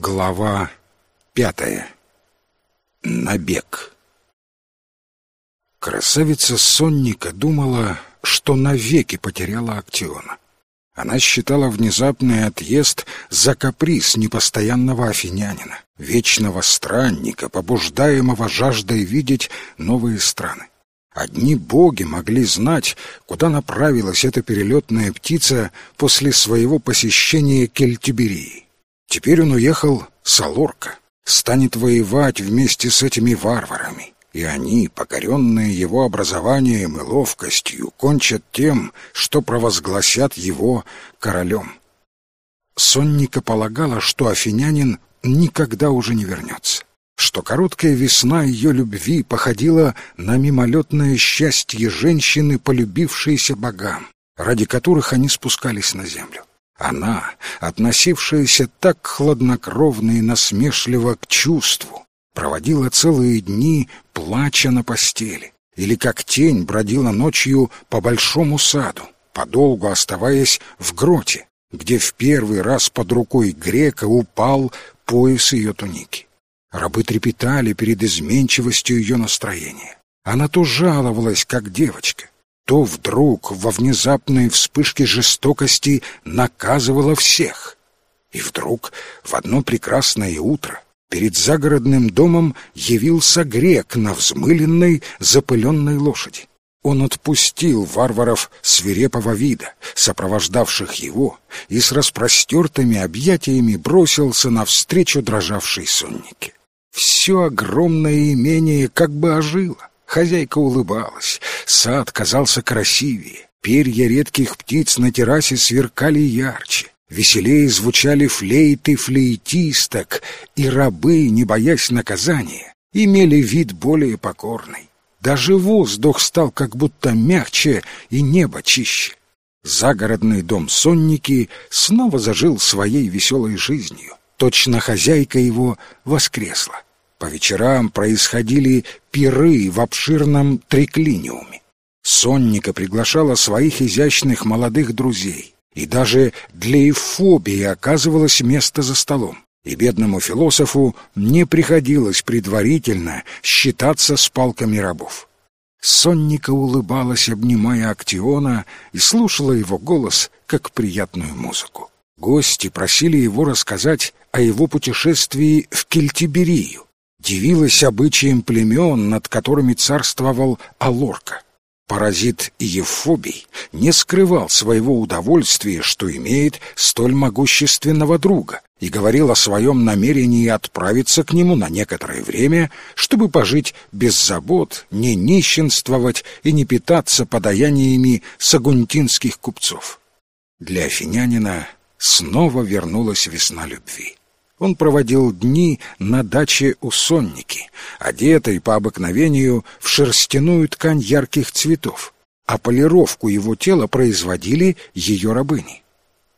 Глава пятая. Набег. Красавица Сонника думала, что навеки потеряла Актиона. Она считала внезапный отъезд за каприз непостоянного афинянина, вечного странника, побуждаемого жаждой видеть новые страны. Одни боги могли знать, куда направилась эта перелетная птица после своего посещения Кельтиберии. Теперь он уехал с Алорка, станет воевать вместе с этими варварами, и они, покоренные его образованием и ловкостью, кончат тем, что провозгласят его королем. Сонника полагала, что афинянин никогда уже не вернется что короткая весна ее любви походила на мимолетное счастье женщины, полюбившейся богам, ради которых они спускались на землю. Она, относившаяся так хладнокровно и насмешливо к чувству, проводила целые дни, плача на постели, или как тень бродила ночью по большому саду, подолгу оставаясь в гроте, где в первый раз под рукой грека упал пояс ее туники. Рабы трепетали перед изменчивостью ее настроения. Она то жаловалась, как девочка, то вдруг во внезапной вспышке жестокости наказывала всех. И вдруг в одно прекрасное утро перед загородным домом явился грек на взмыленной запыленной лошади. Он отпустил варваров свирепого вида, сопровождавших его, и с распростертыми объятиями бросился навстречу дрожавшей соннике. Все огромное имение как бы ожило. Хозяйка улыбалась, сад казался красивее, перья редких птиц на террасе сверкали ярче, веселее звучали флейты флейтисток, и рабы, не боясь наказания, имели вид более покорный. Даже воздух стал как будто мягче и небо чище. Загородный дом Сонники снова зажил своей веселой жизнью. Точно хозяйка его воскресла. По вечерам происходили пиры в обширном триклиниуме. Сонника приглашала своих изящных молодых друзей, и даже для эфобии оказывалось место за столом. И бедному философу не приходилось предварительно считаться с палками рабов. Сонника улыбалась, обнимая Актиона, и слушала его голос, как приятную музыку. Гости просили его рассказать о его путешествии в Кельтиберию, дивилась обычаям племен, над которыми царствовал Алорка. Паразит Евфобий не скрывал своего удовольствия, что имеет столь могущественного друга, и говорил о своем намерении отправиться к нему на некоторое время, чтобы пожить без забот, не нищенствовать и не питаться подаяниями сагунтинских купцов. Для афинянина снова вернулась весна любви. Он проводил дни на даче у Сонники, одетой по обыкновению в шерстяную ткань ярких цветов, а полировку его тела производили ее рабыни.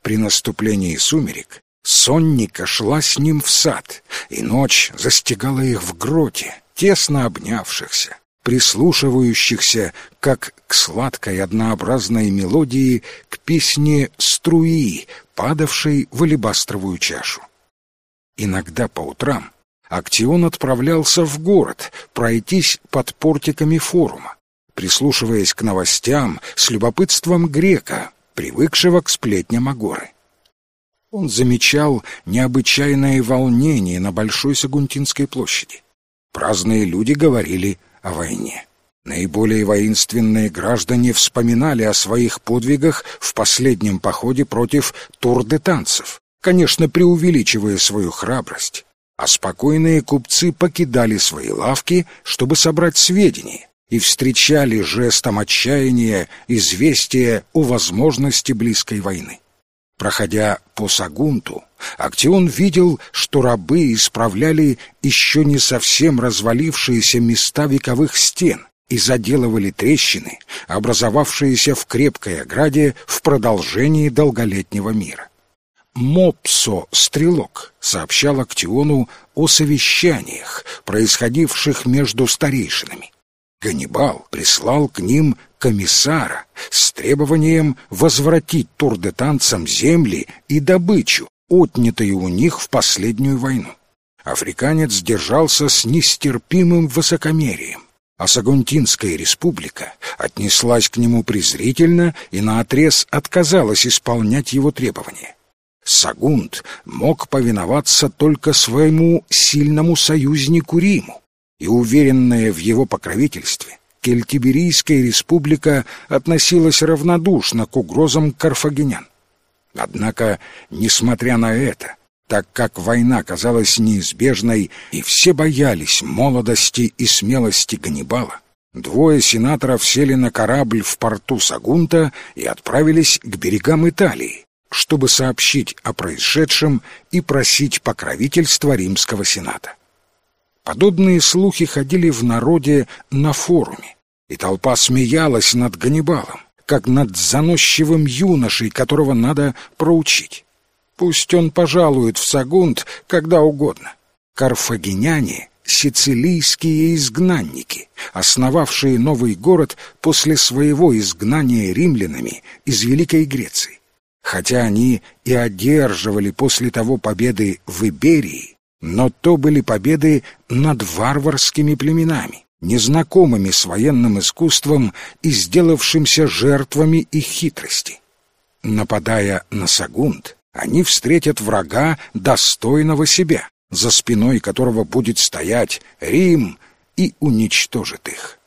При наступлении сумерек Сонника шла с ним в сад, и ночь застигала их в гроте, тесно обнявшихся, прислушивающихся, как к сладкой однообразной мелодии, к песне струи, падавшей в алебастровую чашу. Иногда по утрам Актион отправлялся в город пройтись под портиками форума, прислушиваясь к новостям с любопытством грека, привыкшего к сплетням Агоры. Он замечал необычайное волнение на Большой Сагунтинской площади. Праздные люди говорили о войне. Наиболее воинственные граждане вспоминали о своих подвигах в последнем походе против турдетанцев, конечно, преувеличивая свою храбрость, а спокойные купцы покидали свои лавки, чтобы собрать сведения, и встречали жестом отчаяния известие о возможности близкой войны. Проходя по Сагунту, Актион видел, что рабы исправляли еще не совсем развалившиеся места вековых стен и заделывали трещины, образовавшиеся в крепкой ограде в продолжении долголетнего мира. Мопсо, стрелок, сообщал Актиону о совещаниях, происходивших между старейшинами. Ганнибал прислал к ним комиссара с требованием возвратить турдетанцам земли и добычу, отнятые у них в последнюю войну. Африканец держался с нестерпимым высокомерием, а Сагунтинская республика отнеслась к нему презрительно и наотрез отказалась исполнять его требования. Сагунт мог повиноваться только своему сильному союзнику Риму, и уверенная в его покровительстве, Кельтиберийская республика относилась равнодушно к угрозам карфагенян. Однако, несмотря на это, так как война казалась неизбежной и все боялись молодости и смелости Ганнибала, двое сенаторов сели на корабль в порту Сагунта и отправились к берегам Италии, чтобы сообщить о происшедшем и просить покровительства римского сената. Подобные слухи ходили в народе на форуме, и толпа смеялась над Ганнибалом, как над заносчивым юношей, которого надо проучить. Пусть он пожалует в Сагунт когда угодно. Карфагеняне — сицилийские изгнанники, основавшие новый город после своего изгнания римлянами из Великой Греции. Хотя они и одерживали после того победы в Иберии, но то были победы над варварскими племенами, незнакомыми с военным искусством и сделавшимся жертвами их хитрости. Нападая на Сагунт, они встретят врага, достойного себя, за спиной которого будет стоять Рим и уничтожит их.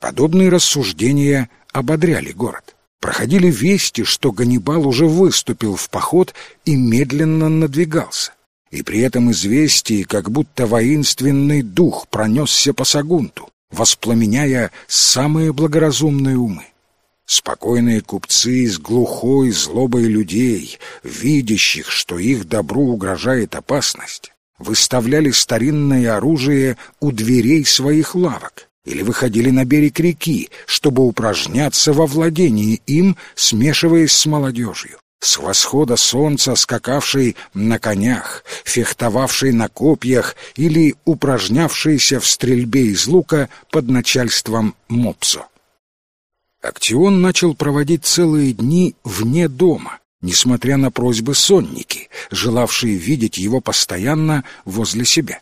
Подобные рассуждения ободряли город. Проходили вести, что Ганнибал уже выступил в поход и медленно надвигался. И при этом известие, как будто воинственный дух пронесся по Сагунту, воспламеняя самые благоразумные умы. Спокойные купцы с глухой злобой людей, видящих, что их добру угрожает опасность, выставляли старинное оружие у дверей своих лавок или выходили на берег реки, чтобы упражняться во владении им, смешиваясь с молодежью. С восхода солнца скакавший на конях, фехтовавший на копьях или упражнявшийся в стрельбе из лука под начальством Мопсо. Актион начал проводить целые дни вне дома, несмотря на просьбы сонники, желавшие видеть его постоянно возле себя.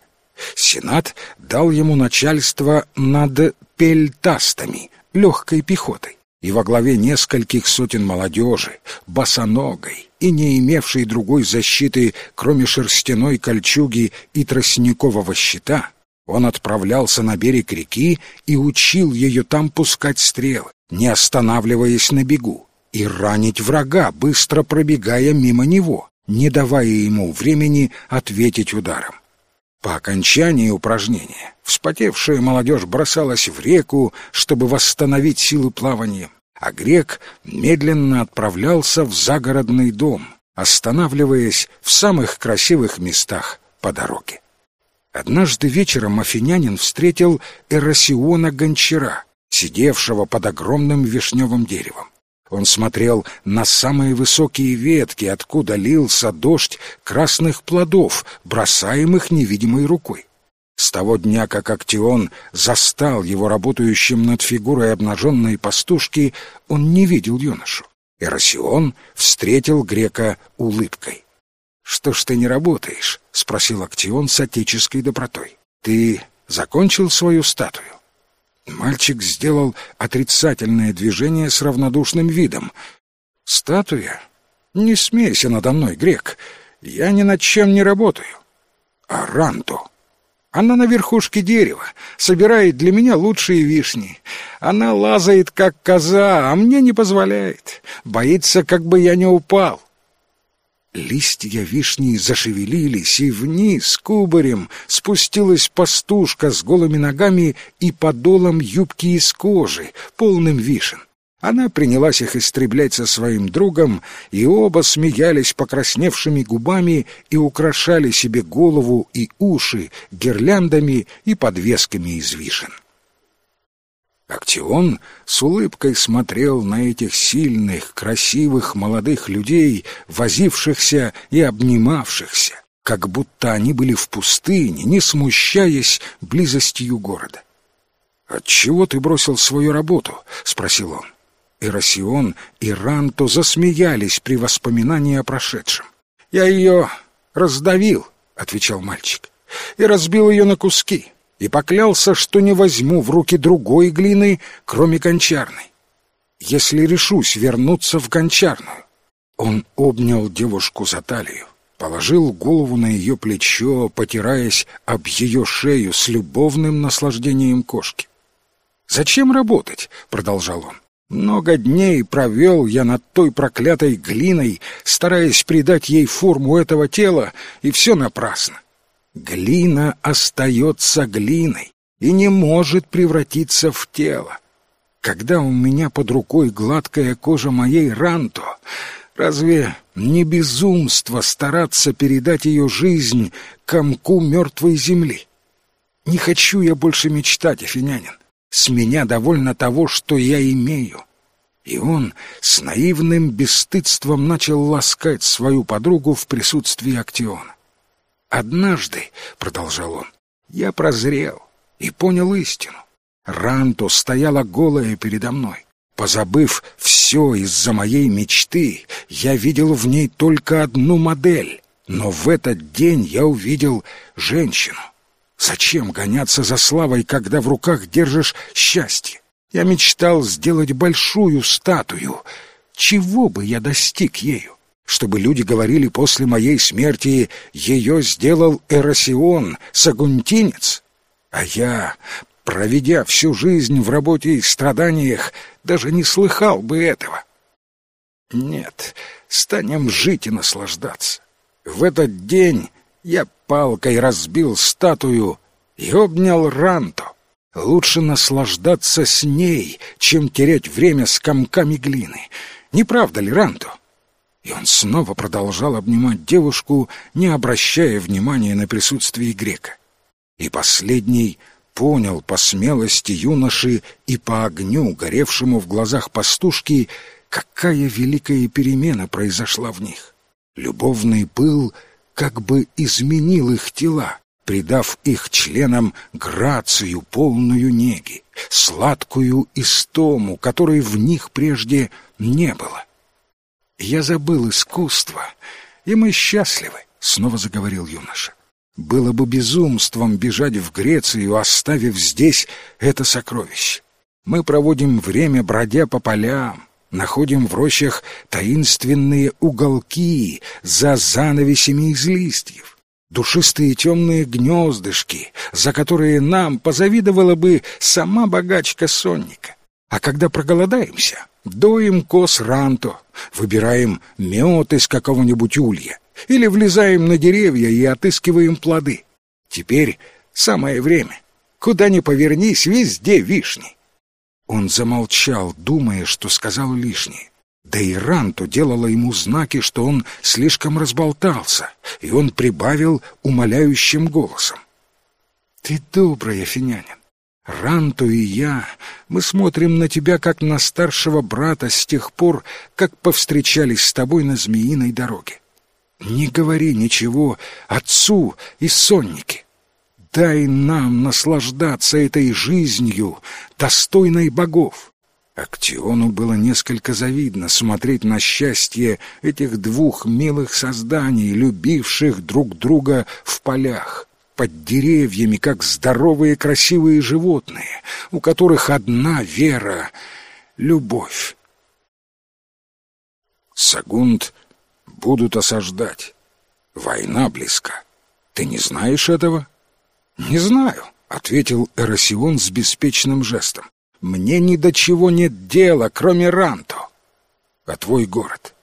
Сенат дал ему начальство над пельтастами, легкой пехотой, и во главе нескольких сотен молодежи, босоногой и не имевшей другой защиты, кроме шерстяной кольчуги и тростникового щита, он отправлялся на берег реки и учил ее там пускать стрелы, не останавливаясь на бегу, и ранить врага, быстро пробегая мимо него, не давая ему времени ответить ударом. По окончании упражнения вспотевшая молодежь бросалась в реку, чтобы восстановить силы плавания, а грек медленно отправлялся в загородный дом, останавливаясь в самых красивых местах по дороге. Однажды вечером афинянин встретил Эросиона Гончара, сидевшего под огромным вишневым деревом. Он смотрел на самые высокие ветки, откуда лился дождь красных плодов, бросаемых невидимой рукой. С того дня, как Актион застал его работающим над фигурой обнаженной пастушки, он не видел юношу. Эросион встретил грека улыбкой. «Что ж ты не работаешь?» — спросил Актион с отеческой добротой. «Ты закончил свою статую?» Мальчик сделал отрицательное движение с равнодушным видом. «Статуя? Не смейся надо мной, грек. Я ни над чем не работаю. А Ранту? Она на верхушке дерева, собирает для меня лучшие вишни. Она лазает, как коза, а мне не позволяет. Боится, как бы я не упал. Листья вишни зашевелились, и вниз кубарем спустилась пастушка с голыми ногами и подолом юбки из кожи, полным вишен. Она принялась их истреблять со своим другом, и оба смеялись покрасневшими губами и украшали себе голову и уши гирляндами и подвесками из вишен. Актион с улыбкой смотрел на этих сильных, красивых молодых людей, возившихся и обнимавшихся, как будто они были в пустыне, не смущаясь близостью города. «Отчего ты бросил свою работу?» — спросил он. Эросион и Ранто засмеялись при воспоминании о прошедшем. «Я ее раздавил», — отвечал мальчик, — «и разбил ее на куски, и поклялся, что не возьму в руки другой глины, кроме кончарной. Если решусь вернуться в кончарную». Он обнял девушку за талию, положил голову на ее плечо, потираясь об ее шею с любовным наслаждением кошки. «Зачем работать?» — продолжал он. «Много дней провел я над той проклятой глиной, стараясь придать ей форму этого тела, и все напрасно. Глина остается глиной и не может превратиться в тело. Когда у меня под рукой гладкая кожа моей ранто, разве не безумство стараться передать ее жизнь комку мертвой земли? Не хочу я больше мечтать, афинянин. С меня довольно того, что я имею. И он с наивным бесстыдством начал ласкать свою подругу в присутствии Актиона. «Однажды», — продолжал он, — «я прозрел и понял истину. Ранто стояла голая передо мной. Позабыв все из-за моей мечты, я видел в ней только одну модель, но в этот день я увидел женщину. Зачем гоняться за славой, когда в руках держишь счастье? Я мечтал сделать большую статую. Чего бы я достиг ею? Чтобы люди говорили после моей смерти «Ее сделал Эросион, сагунтинец». А я, проведя всю жизнь в работе и страданиях, даже не слыхал бы этого. Нет, станем жить и наслаждаться. В этот день я палкой разбил статую и обнял Ранту. Лучше наслаждаться с ней, чем терять время с комками глины. Не правда ли, Ранту? И он снова продолжал обнимать девушку, не обращая внимания на присутствие грека. И последний понял по смелости юноши и по огню, горевшему в глазах пастушки, какая великая перемена произошла в них. Любовный пыл — как бы изменил их тела, придав их членам грацию, полную неги, сладкую истому, которой в них прежде не было. «Я забыл искусство, и мы счастливы», — снова заговорил юноша. «Было бы безумством бежать в Грецию, оставив здесь это сокровище. Мы проводим время, бродя по полям, находим в рощах таинственные уголки за занавесями из листьев, душистые темные гнездышки, за которые нам позавидовала бы сама богачка сонника. А когда проголодаемся, доим кос ранто, выбираем мед из какого-нибудь улья или влезаем на деревья и отыскиваем плоды. Теперь самое время. Куда ни повернись, везде вишни. Он замолчал, думая, что сказал лишнее. Да и Ранту делала ему знаки, что он слишком разболтался, и он прибавил умоляющим голосом. «Ты добрый, афинянин. Ранту и я, мы смотрим на тебя, как на старшего брата с тех пор, как повстречались с тобой на Змеиной дороге. Не говори ничего отцу и соннике. Дай нам наслаждаться этой жизнью, достойной богов. Актиону было несколько завидно смотреть на счастье этих двух милых созданий, любивших друг друга в полях, под деревьями, как здоровые красивые животные, у которых одна вера — любовь. Сагунд будут осаждать. Война близка. Ты не знаешь этого? «Не знаю», — ответил Эросион с беспечным жестом. «Мне ни до чего нет дела, кроме Ранто. А твой город?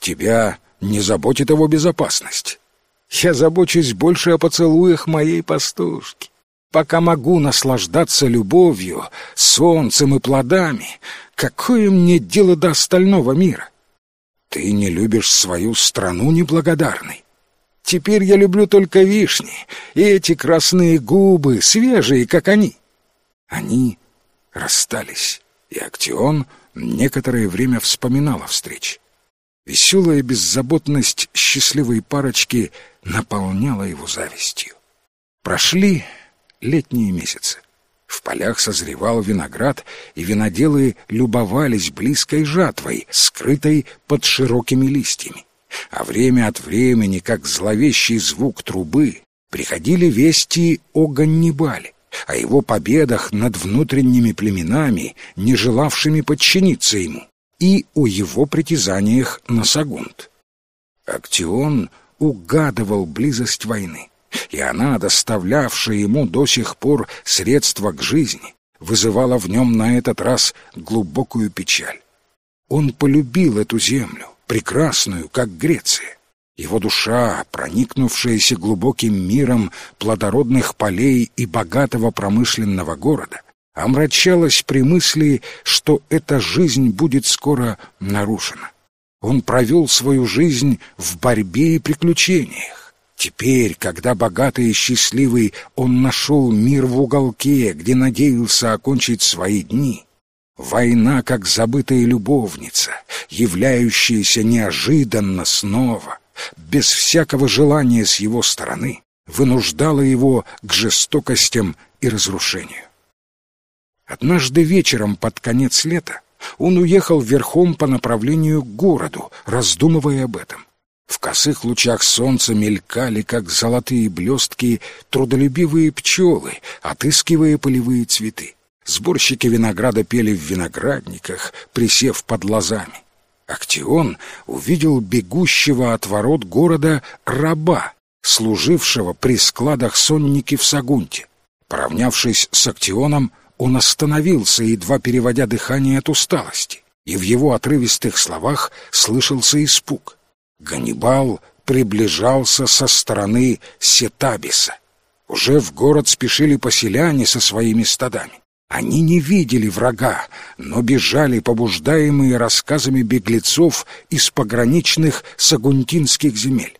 Тебя не заботит его безопасность. Я забочусь больше о поцелуях моей пастушки. Пока могу наслаждаться любовью, солнцем и плодами, какое мне дело до остального мира? Ты не любишь свою страну неблагодарный. Теперь я люблю только вишни и эти красные губы, свежие, как они. Они расстались, и Актион некоторое время вспоминал о встрече. Веселая беззаботность счастливой парочки наполняла его завистью. Прошли летние месяцы. В полях созревал виноград, и виноделы любовались близкой жатвой, скрытой под широкими листьями а время от времени, как зловещий звук трубы, приходили вести о Ганнибале, о его победах над внутренними племенами, не желавшими подчиниться ему, и о его притязаниях на Сагунт. Актион угадывал близость войны, и она, доставлявшая ему до сих пор средства к жизни, вызывала в нем на этот раз глубокую печаль. Он полюбил эту землю, прекрасную, как Греция. Его душа, проникнувшаяся глубоким миром плодородных полей и богатого промышленного города, омрачалась при мысли, что эта жизнь будет скоро нарушена. Он провел свою жизнь в борьбе и приключениях. Теперь, когда богатый и счастливый, он нашел мир в уголке, где надеялся окончить свои дни, война, как забытая любовница, являющаяся неожиданно снова, без всякого желания с его стороны, вынуждала его к жестокостям и разрушению. Однажды вечером под конец лета он уехал верхом по направлению к городу, раздумывая об этом. В косых лучах солнца мелькали, как золотые блестки, трудолюбивые пчелы, отыскивая полевые цветы. Сборщики винограда пели в виноградниках, присев под лозами. Актион увидел бегущего от ворот города раба, служившего при складах сонники в Сагунте. Поравнявшись с Актионом, он остановился, едва переводя дыхание от усталости, и в его отрывистых словах слышался испуг. Ганнибал приближался со стороны Сетабиса. Уже в город спешили поселяне со своими стадами. Они не видели врага, но бежали, побуждаемые рассказами беглецов из пограничных сагунтинских земель.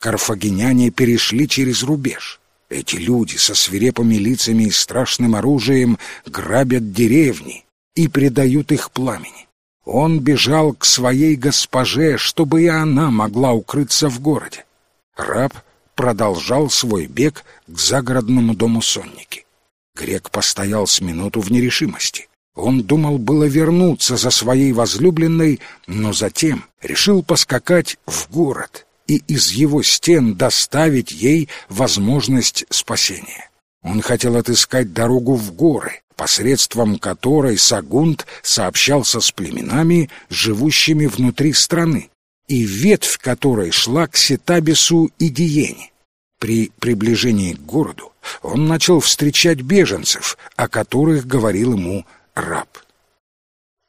Карфагеняне перешли через рубеж. Эти люди со свирепыми лицами и страшным оружием грабят деревни и предают их пламени. Он бежал к своей госпоже, чтобы и она могла укрыться в городе. Раб продолжал свой бег к загородному дому сонники. Грек постоял с минуту в нерешимости. Он думал было вернуться за своей возлюбленной, но затем решил поскакать в город и из его стен доставить ей возможность спасения. Он хотел отыскать дорогу в горы, посредством которой Сагунт сообщался с племенами, живущими внутри страны, и ветвь которой шла к Сетабису и Диене. При приближении к городу он начал встречать беженцев, о которых говорил ему раб.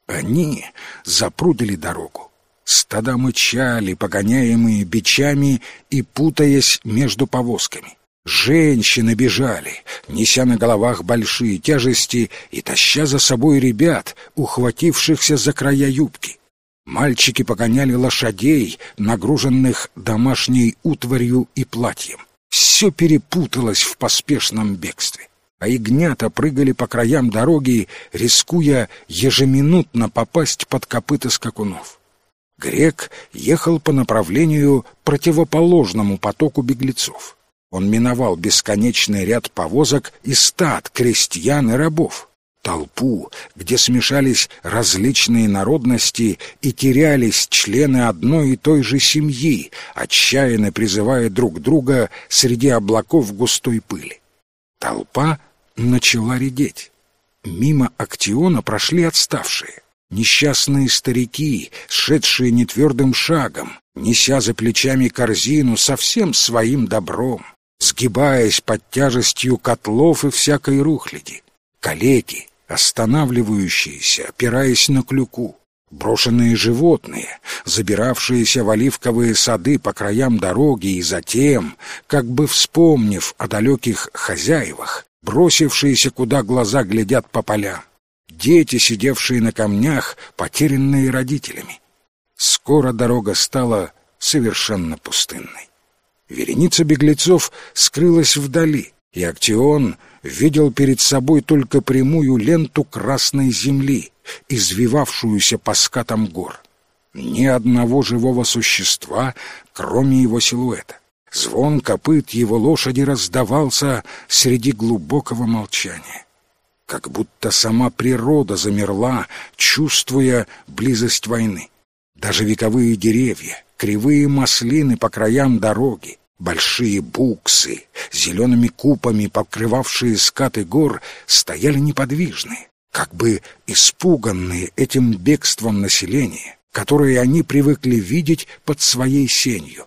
Они запрудили дорогу. Стада мычали, погоняемые бичами и путаясь между повозками. Женщины бежали, неся на головах большие тяжести и таща за собой ребят, ухватившихся за края юбки. Мальчики погоняли лошадей, нагруженных домашней утварью и платьем. Все перепуталось в поспешном бегстве, а ягнята прыгали по краям дороги, рискуя ежеминутно попасть под копыта скакунов. Грек ехал по направлению противоположному потоку беглецов. Он миновал бесконечный ряд повозок и стад, крестьян и рабов толпу, где смешались различные народности и терялись члены одной и той же семьи, отчаянно призывая друг друга среди облаков густой пыли. Толпа начала редеть. Мимо Актиона прошли отставшие. Несчастные старики, шедшие нетвердым шагом, неся за плечами корзину со всем своим добром, сгибаясь под тяжестью котлов и всякой рухляди. Калеки, останавливающиеся, опираясь на клюку, брошенные животные, забиравшиеся в оливковые сады по краям дороги и затем, как бы вспомнив о далеких хозяевах, бросившиеся, куда глаза глядят по полям, дети, сидевшие на камнях, потерянные родителями. Скоро дорога стала совершенно пустынной. Вереница беглецов скрылась вдали, и Актион видел перед собой только прямую ленту красной земли, извивавшуюся по скатам гор. Ни одного живого существа, кроме его силуэта. Звон копыт его лошади раздавался среди глубокого молчания. Как будто сама природа замерла, чувствуя близость войны. Даже вековые деревья, кривые маслины по краям дороги, большие буксы, зелеными купами покрывавшие скаты гор, стояли неподвижные, как бы испуганные этим бегством населения, которое они привыкли видеть под своей сенью.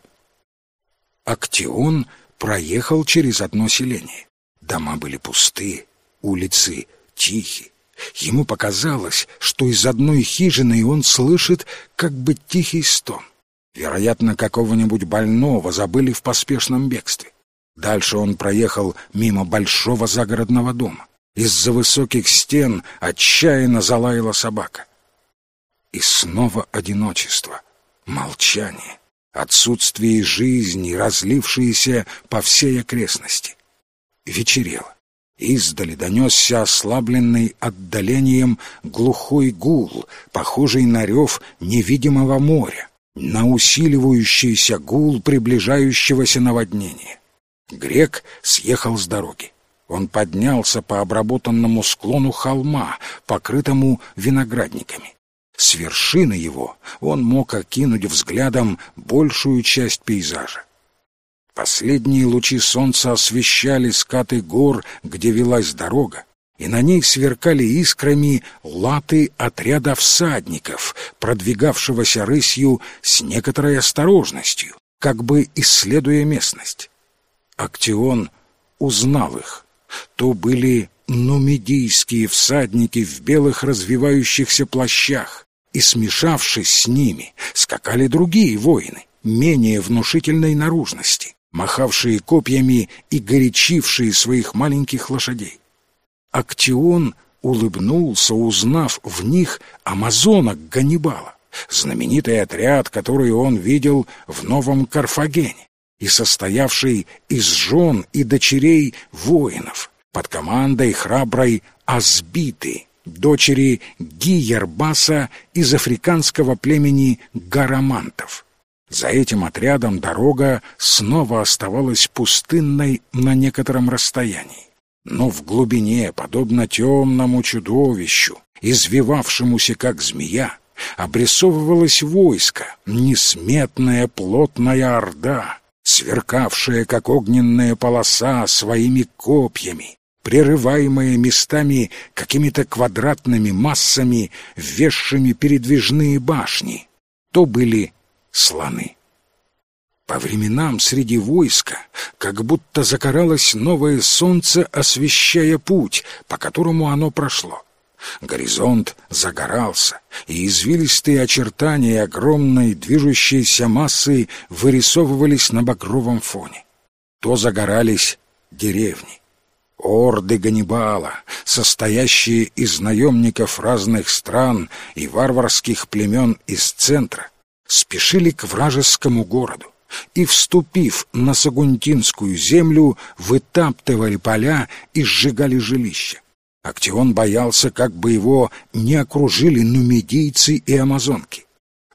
Актион проехал через одно селение. Дома были пусты, улицы тихи. Ему показалось, что из одной хижины он слышит как бы тихий стон. Вероятно, какого-нибудь больного забыли в поспешном бегстве. Дальше он проехал мимо большого загородного дома. Из-за высоких стен отчаянно залаяла собака. И снова одиночество, молчание, отсутствие жизни, разлившееся по всей окрестности. Вечерело. Издали донесся ослабленный отдалением глухой гул, похожий на рев невидимого моря, на усиливающийся гул приближающегося наводнения. Грек съехал с дороги. Он поднялся по обработанному склону холма, покрытому виноградниками. С вершины его он мог окинуть взглядом большую часть пейзажа. Последние лучи солнца освещали скаты гор, где велась дорога, и на ней сверкали искрами латы отряда всадников, продвигавшегося рысью с некоторой осторожностью, как бы исследуя местность. Актион узнал их. То были нумидийские всадники в белых развивающихся плащах, и, смешавшись с ними, скакали другие воины, менее внушительной наружности, махавшие копьями и горячившие своих маленьких лошадей. Актион улыбнулся, узнав в них амазонок Ганнибала, знаменитый отряд, который он видел в Новом Карфагене и состоявший из жен и дочерей воинов под командой храброй Азбиты, дочери Гиербаса из африканского племени Гарамантов. За этим отрядом дорога снова оставалась пустынной на некотором расстоянии. Но в глубине, подобно темному чудовищу, извивавшемуся как змея, обрисовывалось войско, несметная плотная орда, сверкавшая, как огненная полоса, своими копьями, прерываемая местами какими-то квадратными массами, ввесшими передвижные башни. То были слоны. По временам среди войска как будто закаралось новое солнце, освещая путь, по которому оно прошло. Горизонт загорался, и извилистые очертания огромной движущейся массы вырисовывались на багровом фоне. То загорались деревни. Орды Ганнибала, состоящие из наемников разных стран и варварских племен из центра, спешили к вражескому городу и, вступив на Сагунтинскую землю, вытаптывали поля и сжигали жилища. Актион боялся, как бы его не окружили нумидийцы и амазонки.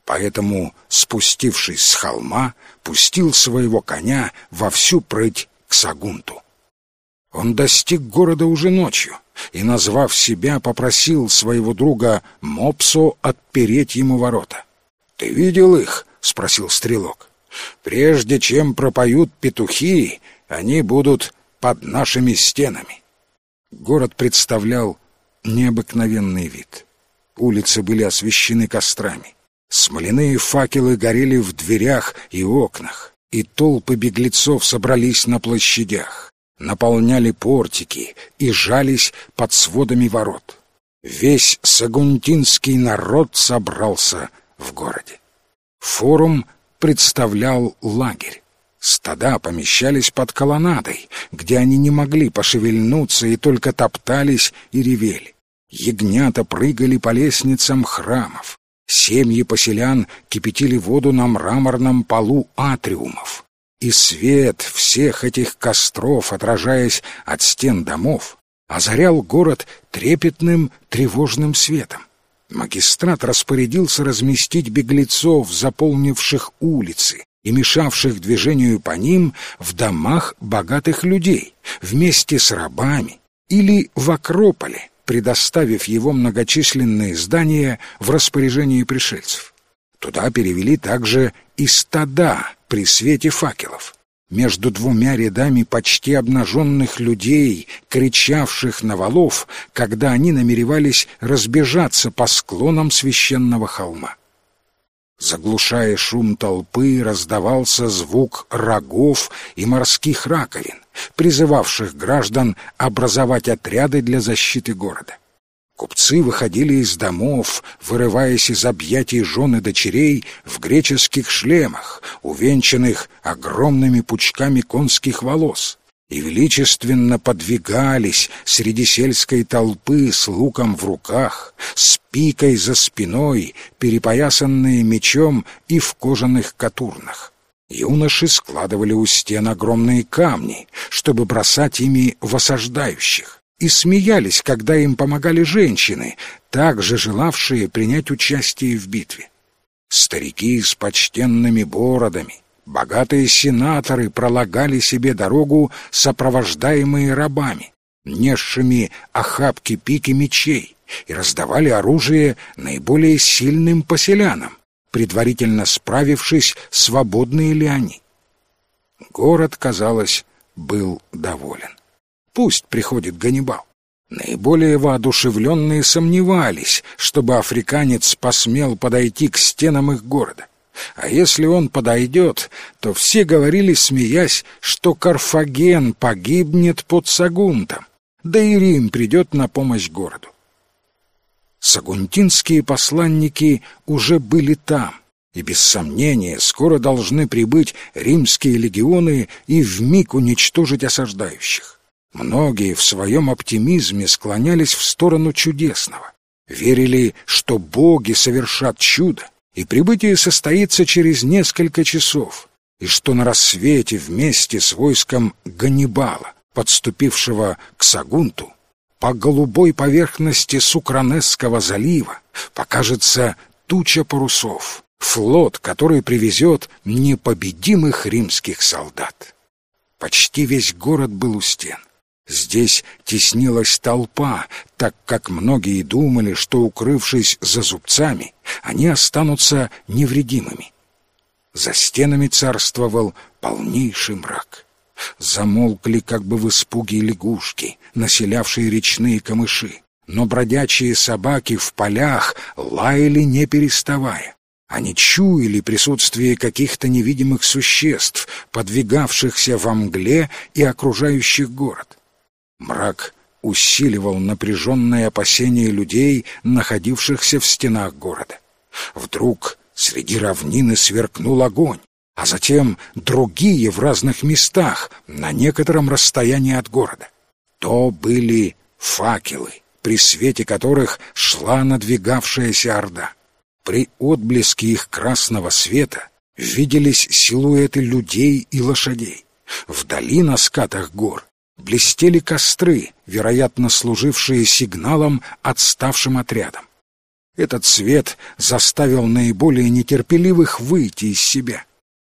Поэтому, спустившись с холма, пустил своего коня во всю прыть к Сагунту. Он достиг города уже ночью и, назвав себя, попросил своего друга Мопсо отпереть ему ворота. «Ты видел их?» — спросил стрелок. «Прежде чем пропоют петухи, они будут под нашими стенами». Город представлял необыкновенный вид. Улицы были освещены кострами. Смоляные факелы горели в дверях и окнах, и толпы беглецов собрались на площадях, наполняли портики и жались под сводами ворот. Весь сагунтинский народ собрался в городе. Форум представлял лагерь. Стада помещались под колоннадой, где они не могли пошевельнуться и только топтались и ревели. Ягнята прыгали по лестницам храмов. Семьи поселян кипятили воду на мраморном полу атриумов. И свет всех этих костров, отражаясь от стен домов, озарял город трепетным тревожным светом. Магистрат распорядился разместить беглецов, заполнивших улицы и мешавших движению по ним в домах богатых людей, вместе с рабами или в Акрополе, предоставив его многочисленные здания в распоряжении пришельцев. Туда перевели также и стада при свете факелов. Между двумя рядами почти обнаженных людей, кричавших на валов, когда они намеревались разбежаться по склонам священного холма. Заглушая шум толпы, раздавался звук рогов и морских раковин, призывавших граждан образовать отряды для защиты города. Купцы выходили из домов, вырываясь из объятий жен и дочерей в греческих шлемах, увенчанных огромными пучками конских волос и величественно подвигались среди сельской толпы с луком в руках, с пикой за спиной, перепоясанные мечом и в кожаных катурнах. Юноши складывали у стен огромные камни, чтобы бросать ими в осаждающих, и смеялись, когда им помогали женщины, также желавшие принять участие в битве. Старики с почтенными бородами, Богатые сенаторы пролагали себе дорогу, сопровождаемые рабами, несшими охапки пики мечей, и раздавали оружие наиболее сильным поселянам, предварительно справившись, свободные ли они. Город, казалось, был доволен. Пусть приходит Ганнибал. Наиболее воодушевленные сомневались, чтобы африканец посмел подойти к стенам их города. А если он подойдет, то все говорили, смеясь, что Карфаген погибнет под Сагунтом, да и Рим придет на помощь городу. Сагунтинские посланники уже были там, и без сомнения скоро должны прибыть римские легионы и вмиг уничтожить осаждающих. Многие в своем оптимизме склонялись в сторону чудесного, верили, что боги совершат чудо, и прибытие состоится через несколько часов, и что на рассвете вместе с войском Ганнибала, подступившего к Сагунту, по голубой поверхности Сукранесского залива покажется туча парусов, флот, который привезет непобедимых римских солдат. Почти весь город был у стен. Здесь теснилась толпа, так как многие думали, что, укрывшись за зубцами, они останутся невредимыми. За стенами царствовал полнейший мрак. Замолкли как бы в испуге лягушки, населявшие речные камыши, но бродячие собаки в полях лаяли не переставая. Они чуяли присутствие каких-то невидимых существ, подвигавшихся во мгле и окружающих город. Мрак усиливал напряженное опасение людей, находившихся в стенах города. Вдруг среди равнины сверкнул огонь, а затем другие в разных местах, на некотором расстоянии от города. То были факелы, при свете которых шла надвигавшаяся орда. При отблеске их красного света виделись силуэты людей и лошадей. Вдали на скатах гор блестели костры, вероятно, служившие сигналом отставшим отрядам. Этот свет заставил наиболее нетерпеливых выйти из себя.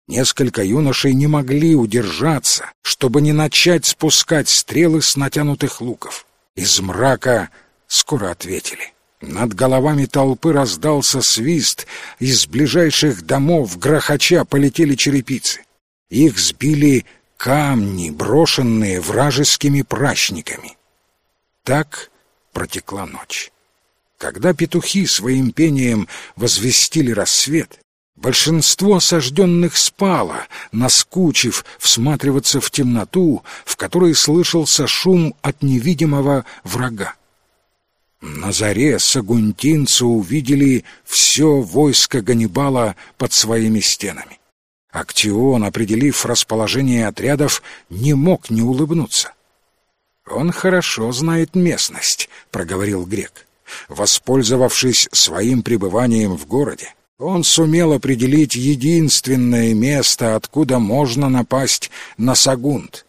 Несколько юношей не могли удержаться, чтобы не начать спускать стрелы с натянутых луков. Из мрака скоро ответили. Над головами толпы раздался свист, из ближайших домов грохоча полетели черепицы. Их сбили камни, брошенные вражескими прачниками. Так протекла ночь. Когда петухи своим пением возвестили рассвет, большинство осажденных спало, наскучив всматриваться в темноту, в которой слышался шум от невидимого врага. На заре сагунтинцы увидели все войско Ганнибала под своими стенами. Актион, определив расположение отрядов, не мог не улыбнуться. «Он хорошо знает местность», — проговорил грек. Воспользовавшись своим пребыванием в городе, он сумел определить единственное место, откуда можно напасть на Сагунт.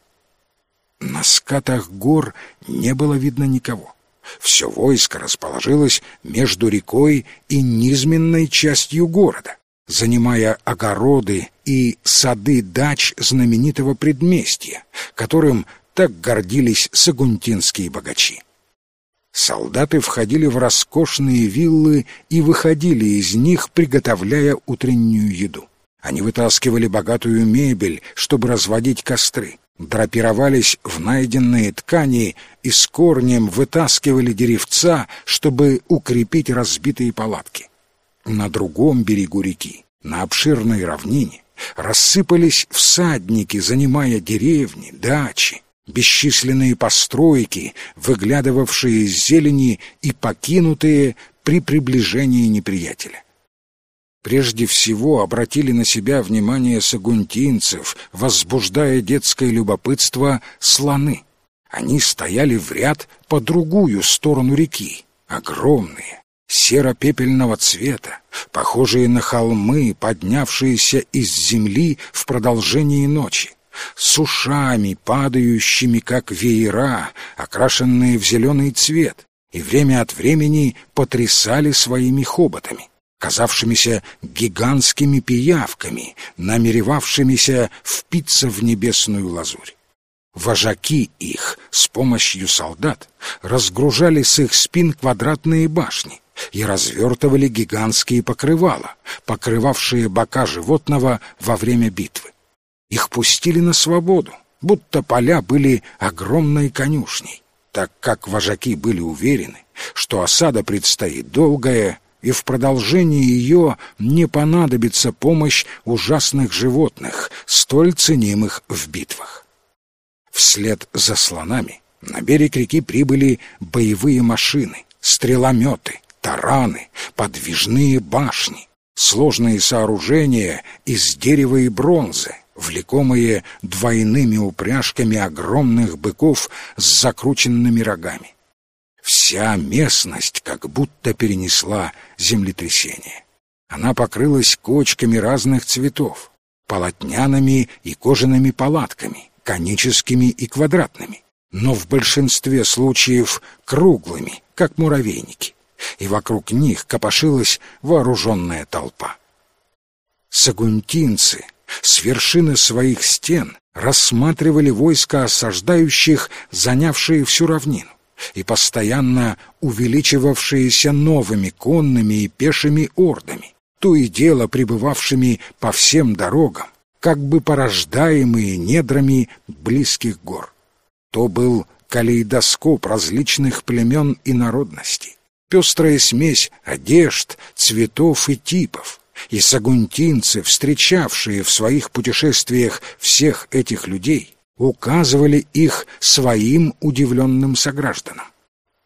На скатах гор не было видно никого. Все войско расположилось между рекой и низменной частью города занимая огороды и сады дач знаменитого предместья, которым так гордились сагунтинские богачи. Солдаты входили в роскошные виллы и выходили из них, приготовляя утреннюю еду. Они вытаскивали богатую мебель, чтобы разводить костры, драпировались в найденные ткани и с корнем вытаскивали деревца, чтобы укрепить разбитые палатки. На другом берегу реки, на обширной равнине, рассыпались всадники, занимая деревни, дачи, бесчисленные постройки, выглядывавшие из зелени и покинутые при приближении неприятеля. Прежде всего обратили на себя внимание сагунтинцев, возбуждая детское любопытство слоны. Они стояли в ряд по другую сторону реки, огромные, серо-пепельного цвета, похожие на холмы, поднявшиеся из земли в продолжении ночи с ушами, падающими, как веера, окрашенные в зеленый цвет, и время от времени потрясали своими хоботами, казавшимися гигантскими пиявками, намеревавшимися впиться в небесную лазурь. Вожаки их с помощью солдат разгружали с их спин квадратные башни и развертывали гигантские покрывала, покрывавшие бока животного во время битвы. Их пустили на свободу, будто поля были огромной конюшней, так как вожаки были уверены, что осада предстоит долгая, и в продолжении ее не понадобится помощь ужасных животных, столь ценимых в битвах. Вслед за слонами на берег реки прибыли боевые машины, стрелометы, тараны, подвижные башни, сложные сооружения из дерева и бронзы, влекомые двойными упряжками огромных быков с закрученными рогами. Вся местность как будто перенесла землетрясение. Она покрылась кочками разных цветов, полотняными и кожаными палатками, коническими и квадратными, но в большинстве случаев круглыми, как муравейники, и вокруг них копошилась вооруженная толпа. Сагунтинцы с вершины своих стен рассматривали войска осаждающих, занявшие всю равнину, и постоянно увеличивавшиеся новыми конными и пешими ордами, то и дело пребывавшими по всем дорогам, как бы порождаемые недрами близких гор. То был калейдоскоп различных племен и народностей, пестрая смесь одежд, цветов и типов, и сагунтинцы, встречавшие в своих путешествиях всех этих людей, указывали их своим удивленным согражданам.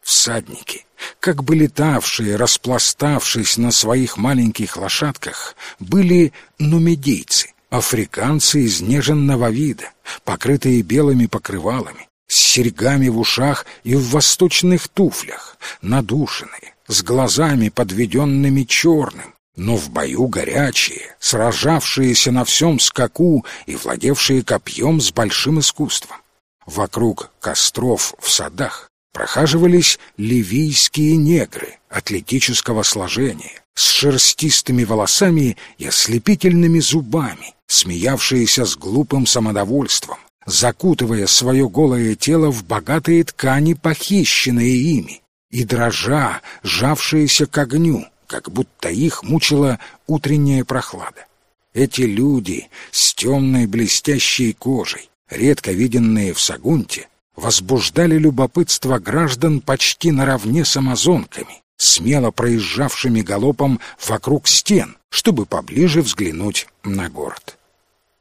Всадники, как бы летавшие, распластавшись на своих маленьких лошадках, были нумидийцы, африканцы изнеженного вида, покрытые белыми покрывалами, с серьгами в ушах и в восточных туфлях, надушенные, с глазами подведенными черным, но в бою горячие, сражавшиеся на всем скаку и владевшие копьем с большим искусством. Вокруг костров в садах прохаживались ливийские негры атлетического сложения, с шерстистыми волосами и ослепительными зубами, смеявшиеся с глупым самодовольством, закутывая свое голое тело в богатые ткани, похищенные ими, и дрожа, жавшиеся к огню, как будто их мучила утренняя прохлада. Эти люди с темной блестящей кожей, редко виденные в Сагунте, возбуждали любопытство граждан почти наравне с амазонками, смело проезжавшими галопом вокруг стен, чтобы поближе взглянуть на город.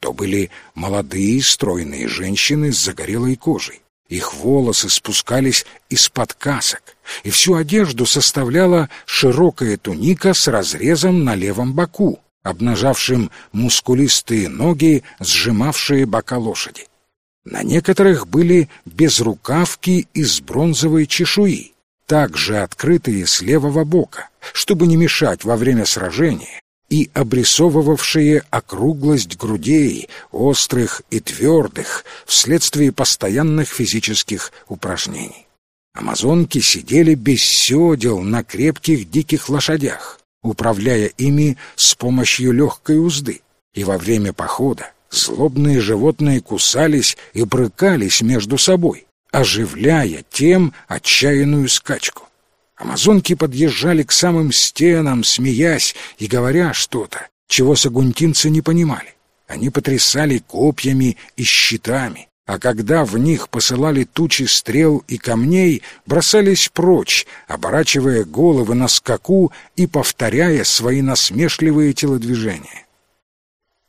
То были молодые стройные женщины с загорелой кожей, их волосы спускались из-под касок, и всю одежду составляла широкая туника с разрезом на левом боку, обнажавшим мускулистые ноги, сжимавшие бока лошади. На некоторых были безрукавки из бронзовой чешуи, также открытые с левого бока, чтобы не мешать во время сражения, и обрисовывавшие округлость грудей, острых и твердых, вследствие постоянных физических упражнений. Амазонки сидели без седел на крепких диких лошадях, управляя ими с помощью легкой узды, и во время похода злобные животные кусались и брыкались между собой, оживляя тем отчаянную скачку. Амазонки подъезжали к самым стенам, смеясь и говоря что-то, чего сагунтинцы не понимали. Они потрясали копьями и щитами, а когда в них посылали тучи стрел и камней, бросались прочь, оборачивая головы на скаку и повторяя свои насмешливые телодвижения.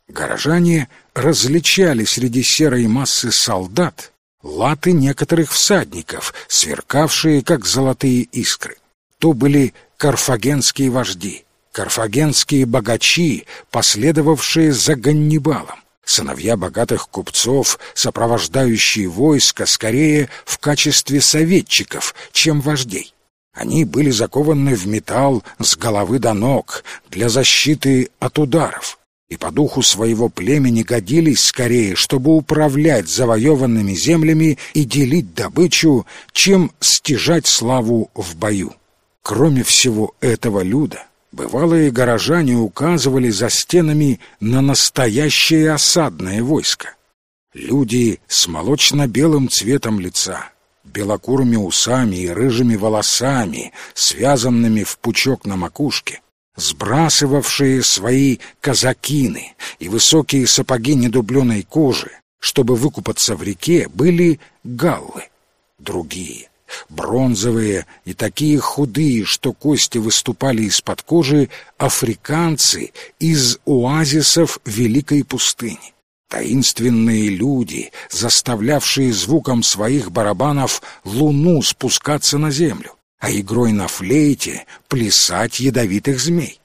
Горожане различали среди серой массы солдат латы некоторых всадников, сверкавшие, как золотые искры. То были карфагенские вожди, карфагенские богачи, последовавшие за Ганнибалом, сыновья богатых купцов, сопровождающие войско скорее в качестве советчиков, чем вождей. Они были закованы в металл с головы до ног для защиты от ударов и по духу своего племени годились скорее, чтобы управлять завоеванными землями и делить добычу, чем стяжать славу в бою. Кроме всего этого люда, бывалые горожане указывали за стенами на настоящее осадное войско. Люди с молочно-белым цветом лица, белокурыми усами и рыжими волосами, связанными в пучок на макушке, сбрасывавшие свои казакины и высокие сапоги недубленной кожи, чтобы выкупаться в реке, были галлы. Другие, бронзовые и такие худые, что кости выступали из-под кожи, африканцы из оазисов Великой пустыни. Таинственные люди, заставлявшие звуком своих барабанов луну спускаться на землю а игрой на флейте плясать ядовитых змей.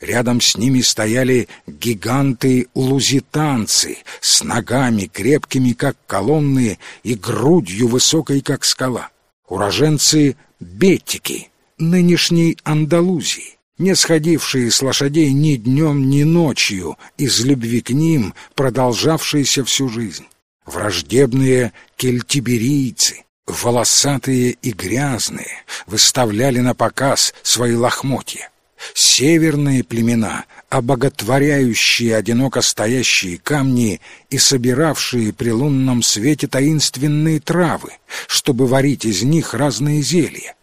Рядом с ними стояли гиганты-лузитанцы с ногами крепкими, как колонны, и грудью высокой, как скала. Уроженцы Беттики, нынешней Андалузии, не сходившие с лошадей ни днем, ни ночью, из любви к ним, продолжавшиеся всю жизнь. Враждебные кельтиберийцы, волосатые и грязные, выставляли на показ свои лохмотья. Северные племена, обоготворяющие одиноко стоящие камни и собиравшие при лунном свете таинственные травы, чтобы варить из них разные зелья.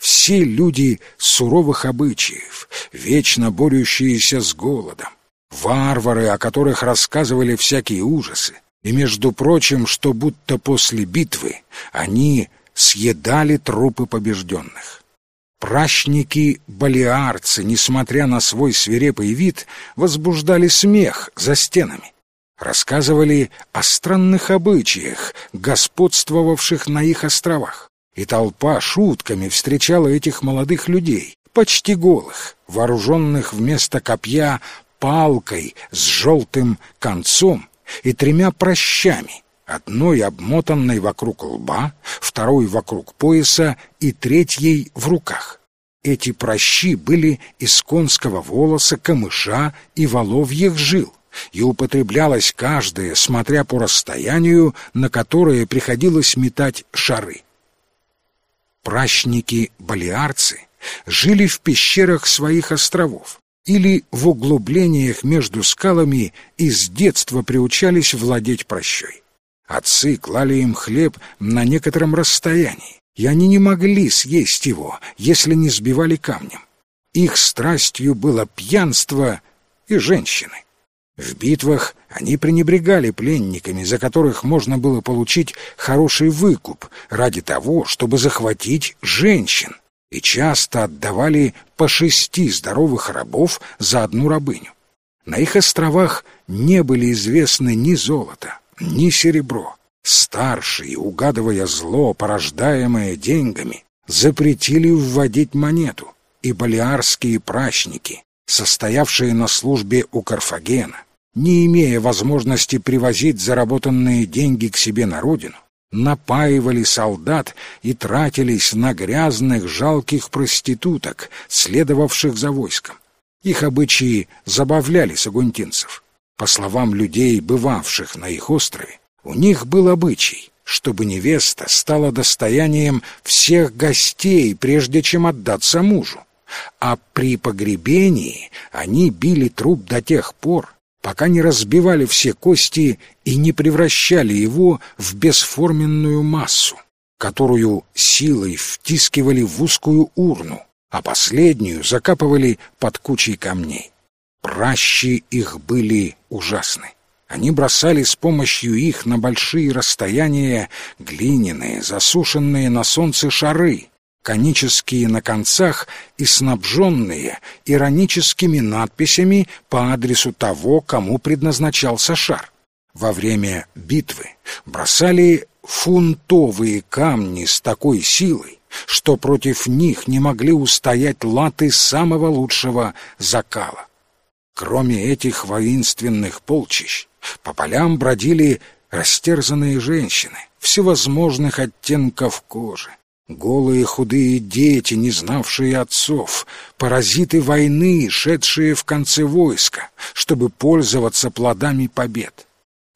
Все люди суровых обычаев, вечно борющиеся с голодом, варвары, о которых рассказывали всякие ужасы, и, между прочим, что будто после битвы они съедали трупы побежденных. Пращники-балиарцы, несмотря на свой свирепый вид, возбуждали смех за стенами. Рассказывали о странных обычаях, господствовавших на их островах. И толпа шутками встречала этих молодых людей, почти голых, вооруженных вместо копья палкой с желтым концом и тремя прощами, одной обмотанной вокруг лба, второй вокруг пояса и третьей в руках. Эти прощи были из конского волоса, камыша и воловьих жил, и употреблялось каждое, смотря по расстоянию, на которое приходилось метать шары. Пращники-балиарцы жили в пещерах своих островов, или в углублениях между скалами и с детства приучались владеть прощой. Отцы клали им хлеб на некотором расстоянии, и они не могли съесть его, если не сбивали камнем. Их страстью было пьянство и женщины. В битвах они пренебрегали пленниками, за которых можно было получить хороший выкуп, ради того, чтобы захватить женщин, и часто отдавали по шести здоровых рабов за одну рабыню. На их островах не были известны ни золото, ни серебро. Старшие, угадывая зло, порождаемое деньгами, запретили вводить монету, и балиарские прачники, состоявшие на службе у Карфагена, не имея возможности привозить заработанные деньги к себе на родину, напаивали солдат и тратились на грязных, жалких проституток, следовавших за войском. Их обычаи забавляли сагунтинцев. По словам людей, бывавших на их острове, у них был обычай, чтобы невеста стала достоянием всех гостей, прежде чем отдаться мужу. А при погребении они били труп до тех пор, пока не разбивали все кости и не превращали его в бесформенную массу. которую силой втискивали в узкую урну, а последнюю закапывали под кучей камней. Пращи их были ужасны. Они бросали с помощью их на большие расстояния глиняные, засушенные на солнце шары, конические на концах и снабженные ироническими надписями по адресу того, кому предназначался шар. Во время битвы бросали фунтовые камни с такой силой, что против них не могли устоять латы самого лучшего закала. Кроме этих воинственных полчищ, по полям бродили растерзанные женщины всевозможных оттенков кожи, голые худые дети, не знавшие отцов, паразиты войны, шедшие в конце войска, чтобы пользоваться плодами побед.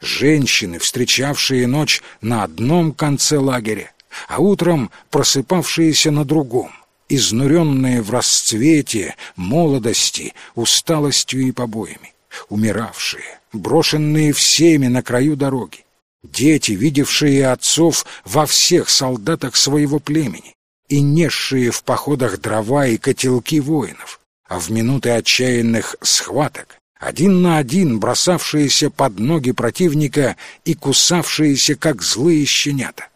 Женщины, встречавшие ночь на одном конце лагеря, а утром просыпавшиеся на другом, изнуренные в расцвете, молодости, усталостью и побоями, умиравшие, брошенные всеми на краю дороги, дети, видевшие отцов во всех солдатах своего племени и несшие в походах дрова и котелки воинов, а в минуты отчаянных схваток один на один бросавшиеся под ноги противника и кусавшиеся, как злые щенята.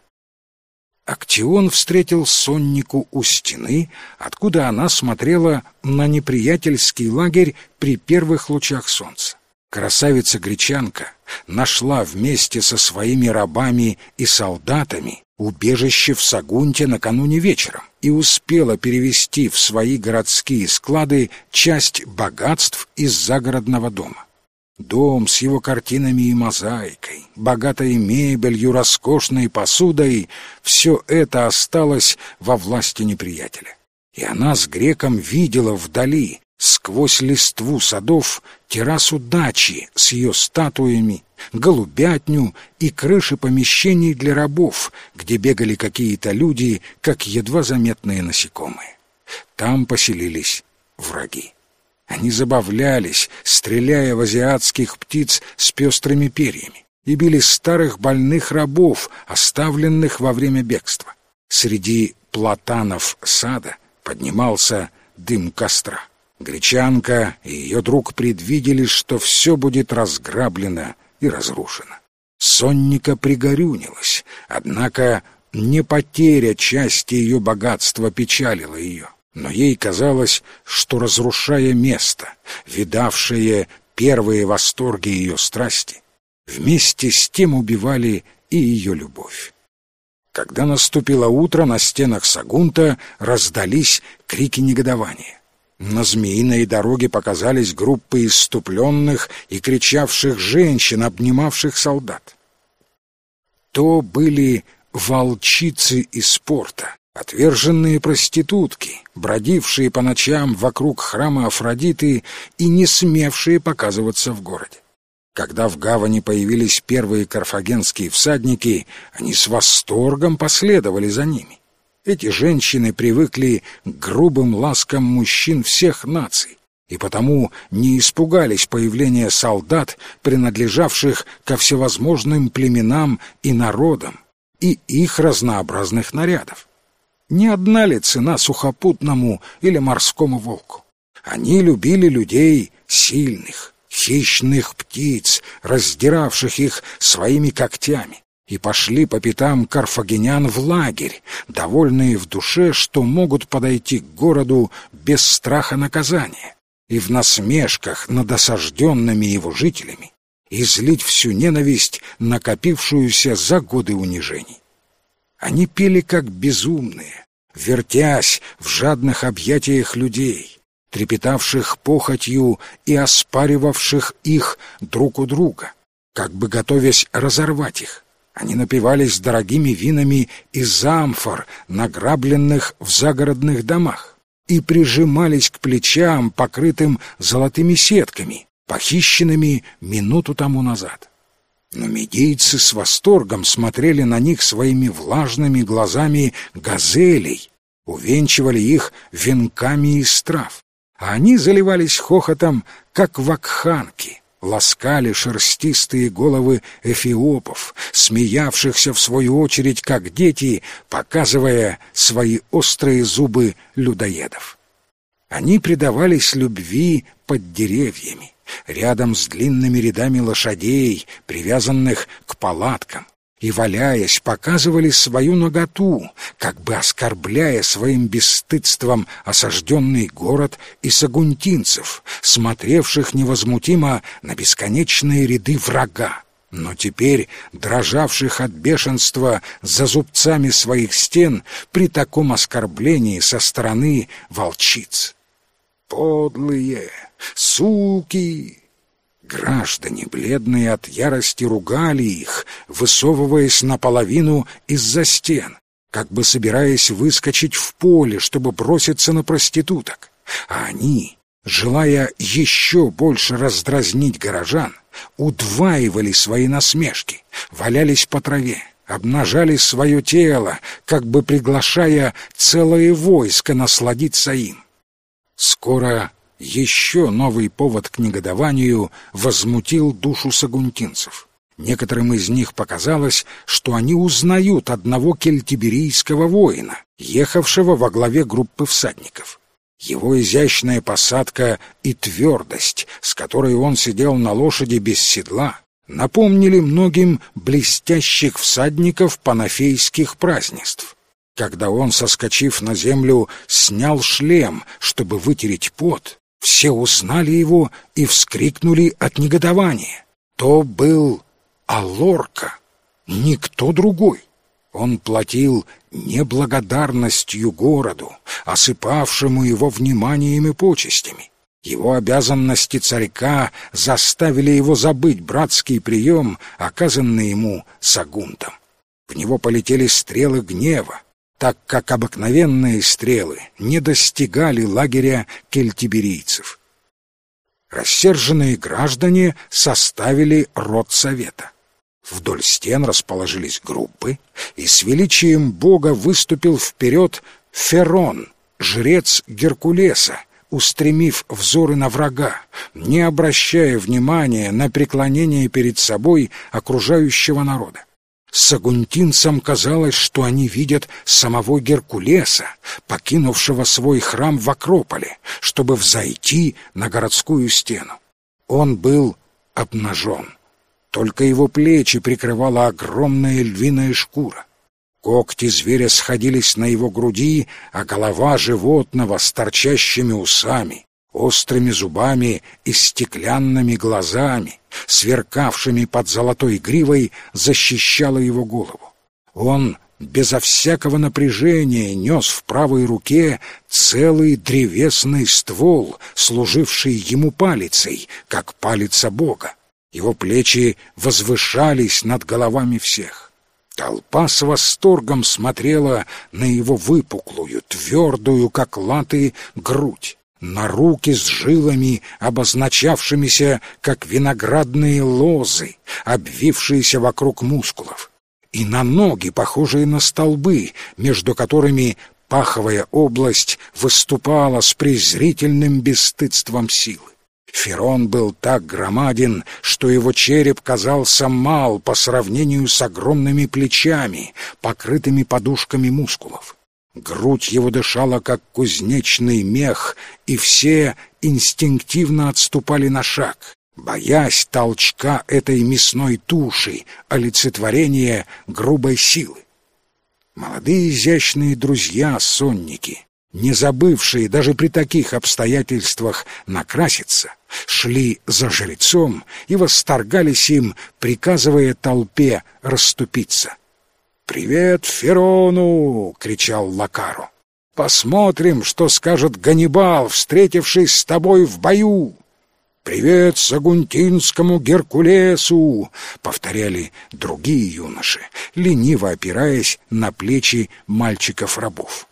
Актион встретил соннику у стены, откуда она смотрела на неприятельский лагерь при первых лучах солнца. Красавица-гречанка нашла вместе со своими рабами и солдатами убежище в Сагунте накануне вечером и успела перевести в свои городские склады часть богатств из загородного дома. Дом с его картинами и мозаикой, богатой мебелью, роскошной посудой — все это осталось во власти неприятеля. И она с греком видела вдали, сквозь листву садов, террасу дачи с ее статуями, голубятню и крыши помещений для рабов, где бегали какие-то люди, как едва заметные насекомые. Там поселились враги. Они забавлялись, стреляя в азиатских птиц с пестрыми перьями, и били старых больных рабов, оставленных во время бегства. Среди платанов сада поднимался дым костра. Гречанка и ее друг предвидели, что все будет разграблено и разрушено. Сонника пригорюнилась, однако не потеря части ее богатства печалила ее. Но ей казалось, что, разрушая место, видавшее первые восторги ее страсти, вместе с тем убивали и ее любовь. Когда наступило утро, на стенах Сагунта раздались крики негодования. На змеиной дороге показались группы иступленных и кричавших женщин, обнимавших солдат. То были волчицы из спорта, отверженные проститутки, бродившие по ночам вокруг храма Афродиты и не смевшие показываться в городе. Когда в гавани появились первые карфагенские всадники, они с восторгом последовали за ними. Эти женщины привыкли к грубым ласкам мужчин всех наций и потому не испугались появления солдат, принадлежавших ко всевозможным племенам и народам, и их разнообразных нарядов. Не одна ли цена сухопутному или морскому волку? Они любили людей сильных, хищных птиц, раздиравших их своими когтями, и пошли по пятам карфагенян в лагерь, довольные в душе, что могут подойти к городу без страха наказания, и в насмешках над осажденными его жителями излить всю ненависть, накопившуюся за годы унижений. Они пели как безумные, вертясь в жадных объятиях людей, трепетавших похотью и оспаривавших их друг у друга, как бы готовясь разорвать их. Они напивались дорогими винами из амфор, награбленных в загородных домах, и прижимались к плечам, покрытым золотыми сетками, похищенными минуту тому назад. Но медийцы с восторгом смотрели на них своими влажными глазами газелей, увенчивали их венками из трав, а они заливались хохотом, как вакханки, ласкали шерстистые головы эфиопов, смеявшихся в свою очередь как дети, показывая свои острые зубы людоедов. Они предавались любви под деревьями, рядом с длинными рядами лошадей, привязанных к палаткам, и, валяясь, показывали свою наготу, как бы оскорбляя своим бесстыдством осажденный город и сагунтинцев, смотревших невозмутимо на бесконечные ряды врага, но теперь дрожавших от бешенства за зубцами своих стен при таком оскорблении со стороны волчиц. «Подлые! Суки!» Граждане, бледные от ярости, ругали их, высовываясь наполовину из-за стен, как бы собираясь выскочить в поле, чтобы броситься на проституток. А они, желая еще больше раздразнить горожан, удваивали свои насмешки, валялись по траве, обнажали свое тело, как бы приглашая целое войско насладиться им. Скоро еще новый повод к негодованию возмутил душу сагунтинцев. Некоторым из них показалось, что они узнают одного кельтиберийского воина, ехавшего во главе группы всадников. Его изящная посадка и твердость, с которой он сидел на лошади без седла, напомнили многим блестящих всадников панафейских празднеств. Когда он, соскочив на землю, снял шлем, чтобы вытереть пот, все узнали его и вскрикнули от негодования. То был Алорка, никто другой. Он платил неблагодарностью городу, осыпавшему его вниманием и почестями. Его обязанности царька заставили его забыть братский прием, оказанный ему Сагунтом. В него полетели стрелы гнева, так как обыкновенные стрелы не достигали лагеря кельтиберийцев. Рассерженные граждане составили род совета. Вдоль стен расположились группы, и с величием бога выступил вперед Ферон, жрец Геркулеса, устремив взоры на врага, не обращая внимания на преклонение перед собой окружающего народа. Сагунтинцам казалось, что они видят самого Геркулеса, покинувшего свой храм в Акрополе, чтобы взойти на городскую стену. Он был обнажен. Только его плечи прикрывала огромная львиная шкура. Когти зверя сходились на его груди, а голова животного с торчащими усами острыми зубами и стеклянными глазами, сверкавшими под золотой гривой, защищала его голову. Он безо всякого напряжения нес в правой руке целый древесный ствол, служивший ему палицей, как палица Бога. Его плечи возвышались над головами всех. Толпа с восторгом смотрела на его выпуклую, твердую, как латы, грудь на руки с жилами, обозначавшимися как виноградные лозы, обвившиеся вокруг мускулов, и на ноги, похожие на столбы, между которыми паховая область выступала с презрительным бесстыдством силы. Ферон был так громаден, что его череп казался мал по сравнению с огромными плечами, покрытыми подушками мускулов. Грудь его дышала, как кузнечный мех, и все инстинктивно отступали на шаг, боясь толчка этой мясной туши, олицетворения грубой силы. Молодые изящные друзья-сонники, не забывшие даже при таких обстоятельствах накраситься, шли за жрецом и восторгались им, приказывая толпе расступиться. «Привет Ферону!» — кричал Лакару. «Посмотрим, что скажет Ганнибал, встретившись с тобой в бою!» «Привет Сагунтинскому Геркулесу!» — повторяли другие юноши, лениво опираясь на плечи мальчиков-рабов.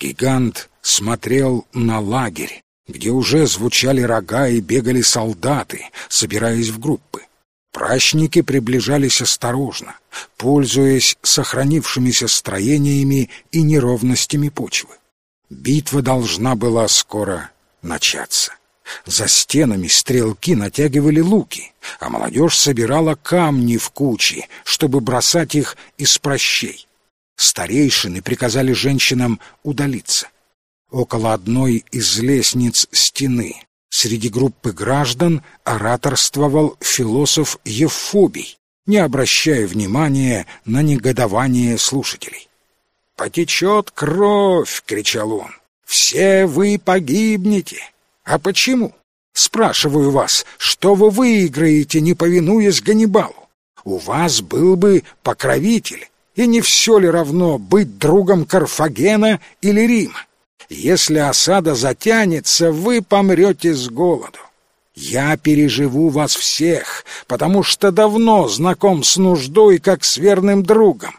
Гигант смотрел на лагерь, где уже звучали рога и бегали солдаты, собираясь в группы. Прачники приближались осторожно, пользуясь сохранившимися строениями и неровностями почвы. Битва должна была скоро начаться. За стенами стрелки натягивали луки, а молодежь собирала камни в кучи, чтобы бросать их из прощей. Старейшины приказали женщинам удалиться. Около одной из лестниц стены среди группы граждан ораторствовал философ Евфобий, не обращая внимания на негодование слушателей. «Потечет кровь!» — кричал он. «Все вы погибнете! А почему? Спрашиваю вас, что вы выиграете, не повинуясь Ганнибалу? У вас был бы покровитель, и не все ли равно быть другом Карфагена или Рима? Если осада затянется, вы помрете с голоду. Я переживу вас всех, потому что давно знаком с нуждой, как с верным другом.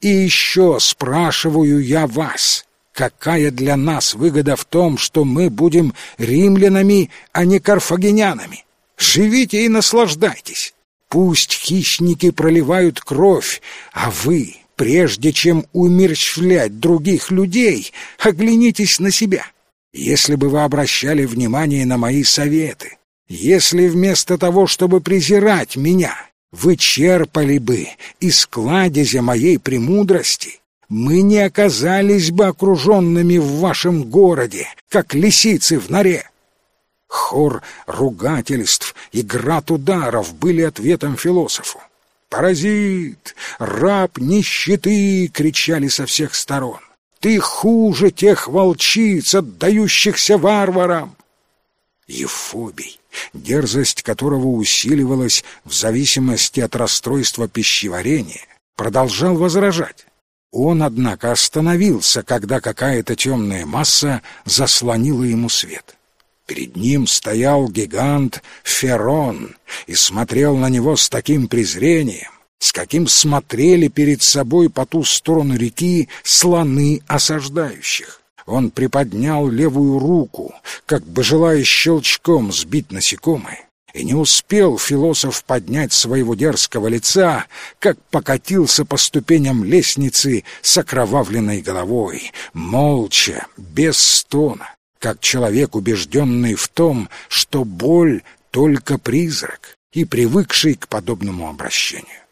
И еще спрашиваю я вас, какая для нас выгода в том, что мы будем римлянами, а не карфагенянами? Живите и наслаждайтесь. Пусть хищники проливают кровь, а вы, прежде чем умерщвлять других людей, оглянитесь на себя. Если бы вы обращали внимание на мои советы, если вместо того, чтобы презирать меня, вы черпали бы из кладезя моей премудрости, мы не оказались бы окруженными в вашем городе, как лисицы в норе. Хор ругательств и град ударов были ответом философу. «Паразит! Раб нищеты!» — кричали со всех сторон. «Ты хуже тех волчиц, отдающихся варварам!» Евфобий, дерзость которого усиливалась в зависимости от расстройства пищеварения, продолжал возражать. Он, однако, остановился, когда какая-то темная масса заслонила ему свет. Перед ним стоял гигант Ферон и смотрел на него с таким презрением, с каким смотрели перед собой по ту сторону реки слоны осаждающих. Он приподнял левую руку, как бы желая щелчком сбить насекомое, и не успел философ поднять своего дерзкого лица, как покатился по ступеням лестницы с окровавленной головой, молча, без стона, как человек, убежденный в том, что боль — только призрак и привыкший к подобному обращению.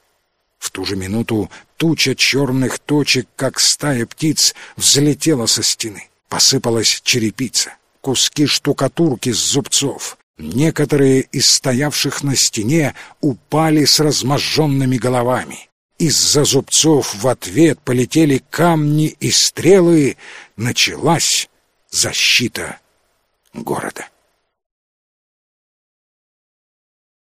В ту же минуту туча черных точек, как стая птиц, взлетела со стены. Посыпалась черепица, куски штукатурки с зубцов. Некоторые из стоявших на стене упали с разможженными головами. Из-за зубцов в ответ полетели камни и стрелы. Началась защита города.